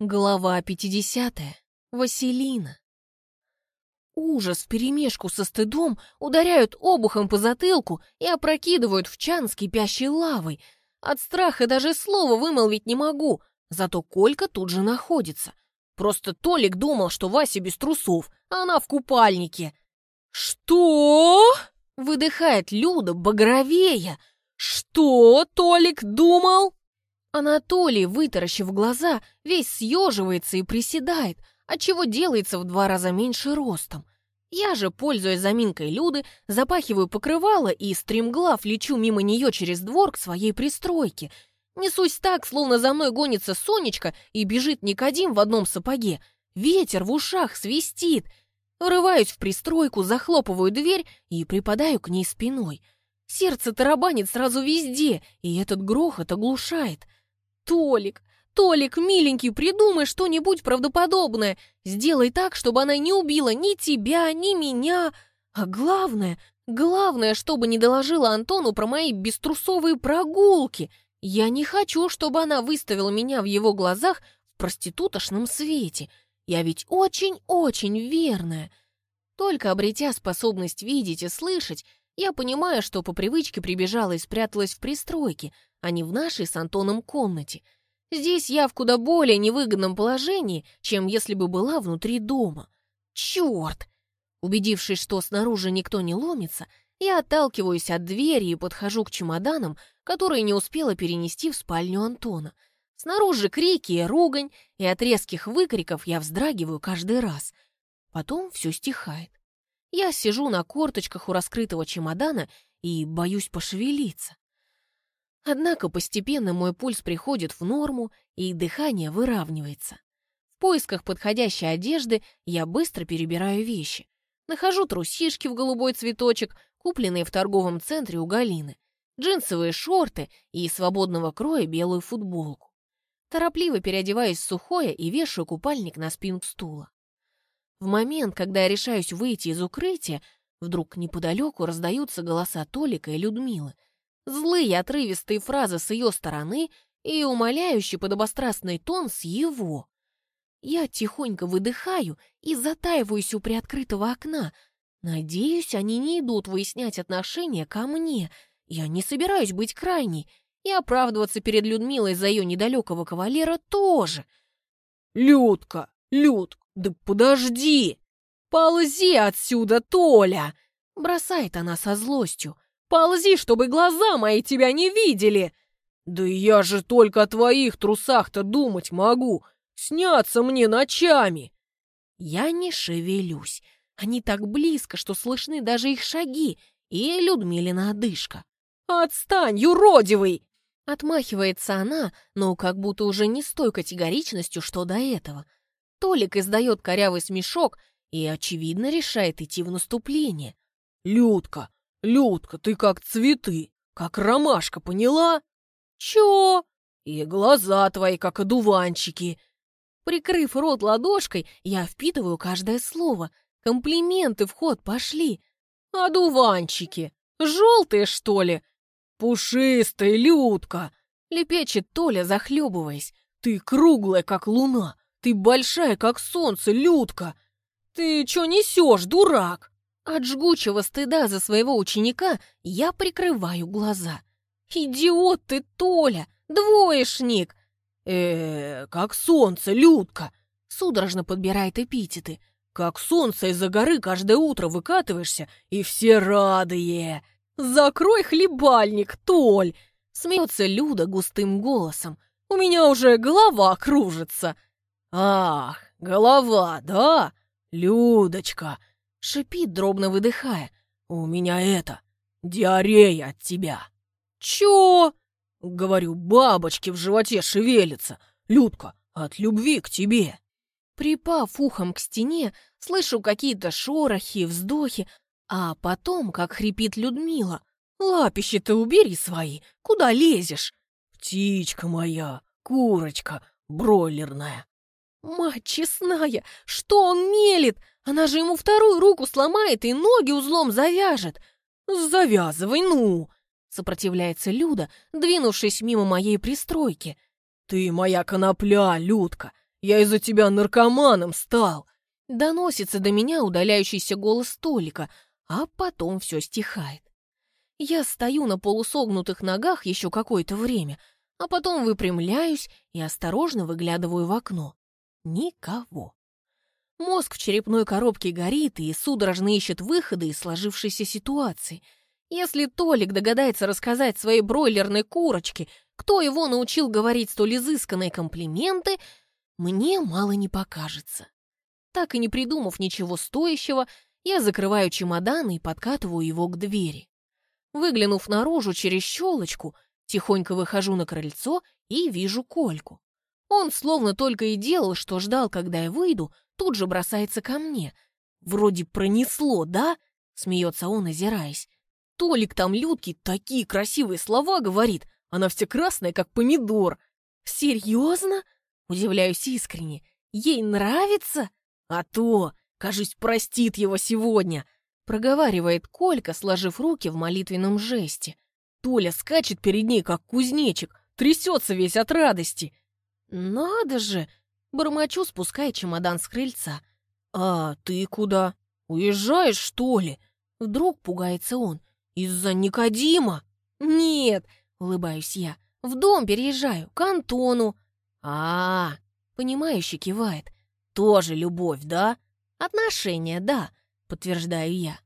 Глава 50. Василина. Ужас вперемешку со стыдом ударяют обухом по затылку и опрокидывают в чан с кипящей лавой. От страха даже слова вымолвить не могу, зато Колька тут же находится. Просто Толик думал, что Вася без трусов, а она в купальнике. «Что?» — выдыхает Люда багровея. «Что Толик думал?» Анатолий, вытаращив глаза, весь съеживается и приседает, отчего делается в два раза меньше ростом. Я же, пользуясь заминкой Люды, запахиваю покрывало и, стремглав, лечу мимо нее через двор к своей пристройке. Несусь так, словно за мной гонится Сонечка и бежит Никодим в одном сапоге. Ветер в ушах свистит. Врываюсь в пристройку, захлопываю дверь и припадаю к ней спиной. Сердце тарабанит сразу везде, и этот грохот оглушает — «Толик, Толик, миленький, придумай что-нибудь правдоподобное. Сделай так, чтобы она не убила ни тебя, ни меня. А главное, главное, чтобы не доложила Антону про мои беструсовые прогулки. Я не хочу, чтобы она выставила меня в его глазах в проститутошном свете. Я ведь очень-очень верная». Только обретя способность видеть и слышать, я понимаю, что по привычке прибежала и спряталась в пристройке, а не в нашей с Антоном комнате. Здесь я в куда более невыгодном положении, чем если бы была внутри дома. Черт! Убедившись, что снаружи никто не ломится, я отталкиваюсь от двери и подхожу к чемоданам, которые не успела перенести в спальню Антона. Снаружи крики и ругань, и от резких выкриков я вздрагиваю каждый раз. Потом все стихает. Я сижу на корточках у раскрытого чемодана и боюсь пошевелиться. Однако постепенно мой пульс приходит в норму, и дыхание выравнивается. В поисках подходящей одежды я быстро перебираю вещи. Нахожу трусишки в голубой цветочек, купленные в торговом центре у Галины, джинсовые шорты и свободного кроя белую футболку. Торопливо переодеваюсь в сухое и вешаю купальник на спинку стула. В момент, когда я решаюсь выйти из укрытия, вдруг неподалеку раздаются голоса Толика и Людмилы — злые отрывистые фразы с ее стороны и умоляющий подобострастный тон с его. Я тихонько выдыхаю и затаиваюсь у приоткрытого окна. Надеюсь, они не идут выяснять отношения ко мне. Я не собираюсь быть крайней, и оправдываться перед Людмилой за ее недалекого кавалера тоже. «Людка, Люд, да подожди! Ползи отсюда, Толя!» Бросает она со злостью. Ползи, чтобы глаза мои тебя не видели!» «Да я же только о твоих трусах-то думать могу! Снятся мне ночами!» Я не шевелюсь. Они так близко, что слышны даже их шаги, и Людмилина одышка. «Отстань, юродивый!» Отмахивается она, но как будто уже не с той категоричностью, что до этого. Толик издает корявый смешок и, очевидно, решает идти в наступление. «Людка, «Людка, ты как цветы, как ромашка, поняла?» «Чё?» «И глаза твои, как одуванчики». Прикрыв рот ладошкой, я впитываю каждое слово. Комплименты в ход пошли. «Одуванчики! Желтые, что ли?» «Пушистая, Людка!» — лепечет Толя, захлебываясь. «Ты круглая, как луна! Ты большая, как солнце, Людка! Ты чё несешь, дурак?» От жгучего стыда за своего ученика я прикрываю глаза. «Идиот ты, Толя! Двоечник!» э, -э как солнце, Людка!» Судорожно подбирает эпитеты. «Как солнце из-за горы каждое утро выкатываешься, и все радые!» «Закрой хлебальник, Толь!» Смеется Люда густым голосом. «У меня уже голова кружится!» «Ах, голова, да? Людочка!» Шипит, дробно выдыхая. «У меня это, диарея от тебя!» «Чё?» Говорю, бабочки в животе шевелятся. Людка, от любви к тебе. Припав ухом к стене, слышу какие-то шорохи, вздохи, а потом, как хрипит Людмила. «Лапищи-то убери свои, куда лезешь?» «Птичка моя, курочка, бройлерная». «Мать честная, что он мелет? Она же ему вторую руку сломает и ноги узлом завяжет. Завязывай, ну!» Сопротивляется Люда, двинувшись мимо моей пристройки. «Ты моя конопля, Людка! Я из-за тебя наркоманом стал!» Доносится до меня удаляющийся голос Толика, а потом все стихает. Я стою на полусогнутых ногах еще какое-то время, а потом выпрямляюсь и осторожно выглядываю в окно. Никого. Мозг в черепной коробке горит и судорожно ищет выходы из сложившейся ситуации. Если Толик догадается рассказать своей бройлерной курочке, кто его научил говорить столь изысканные комплименты, мне мало не покажется. Так и не придумав ничего стоящего, я закрываю чемодан и подкатываю его к двери. Выглянув наружу через щелочку, тихонько выхожу на крыльцо и вижу Кольку. Он словно только и делал, что ждал, когда я выйду, тут же бросается ко мне. «Вроде пронесло, да?» — смеется он, озираясь. «Толик там Людке такие красивые слова говорит, она вся красная, как помидор». «Серьезно?» — удивляюсь искренне. «Ей нравится?» «А то, кажись, простит его сегодня», — проговаривает Колька, сложив руки в молитвенном жесте. Толя скачет перед ней, как кузнечик, трясется весь от радости. «Надо же!» — бормочу, спуская чемодан с крыльца. «А ты куда? Уезжаешь, что ли?» Вдруг пугается он. «Из-за Никодима?» «Нет!» — улыбаюсь я. «В дом переезжаю, к Антону». А, -а, -а понимающе кивает. «Тоже любовь, да?» «Отношения, да», — подтверждаю я.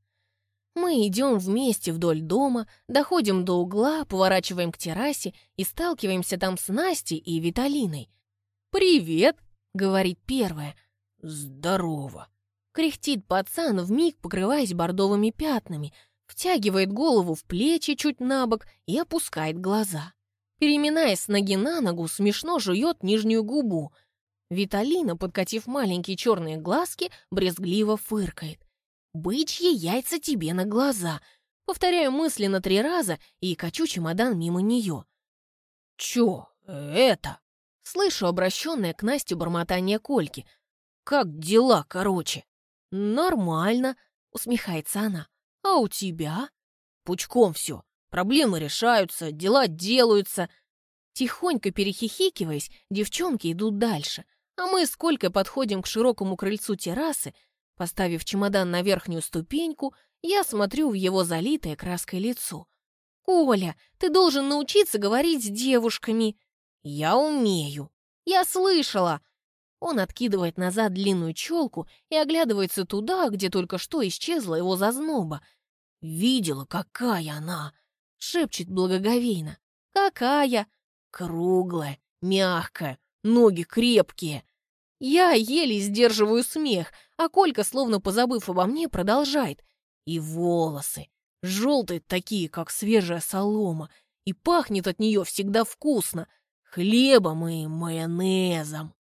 Мы идем вместе вдоль дома, доходим до угла, поворачиваем к террасе и сталкиваемся там с Настей и Виталиной. «Привет!» — говорит первая. «Здорово!» — кряхтит пацан, вмиг покрываясь бордовыми пятнами, втягивает голову в плечи чуть на бок и опускает глаза. Переминаясь с ноги на ногу, смешно жует нижнюю губу. Виталина, подкатив маленькие черные глазки, брезгливо фыркает. «Бычьи яйца тебе на глаза!» Повторяю мысленно три раза и качу чемодан мимо нее. «Чё это?» Слышу обращенное к Насте бормотание Кольки. «Как дела, короче?» «Нормально», — усмехается она. «А у тебя?» «Пучком все. Проблемы решаются, дела делаются». Тихонько перехихикиваясь, девчонки идут дальше, а мы сколько подходим к широкому крыльцу террасы, Поставив чемодан на верхнюю ступеньку, я смотрю в его залитое краской лицо. «Коля, ты должен научиться говорить с девушками». «Я умею». «Я слышала». Он откидывает назад длинную челку и оглядывается туда, где только что исчезла его зазноба. «Видела, какая она!» — шепчет благоговейно. «Какая?» «Круглая, мягкая, ноги крепкие». Я еле сдерживаю смех, а Колька, словно позабыв обо мне, продолжает. И волосы. Желтые такие, как свежая солома. И пахнет от нее всегда вкусно. Хлебом и майонезом.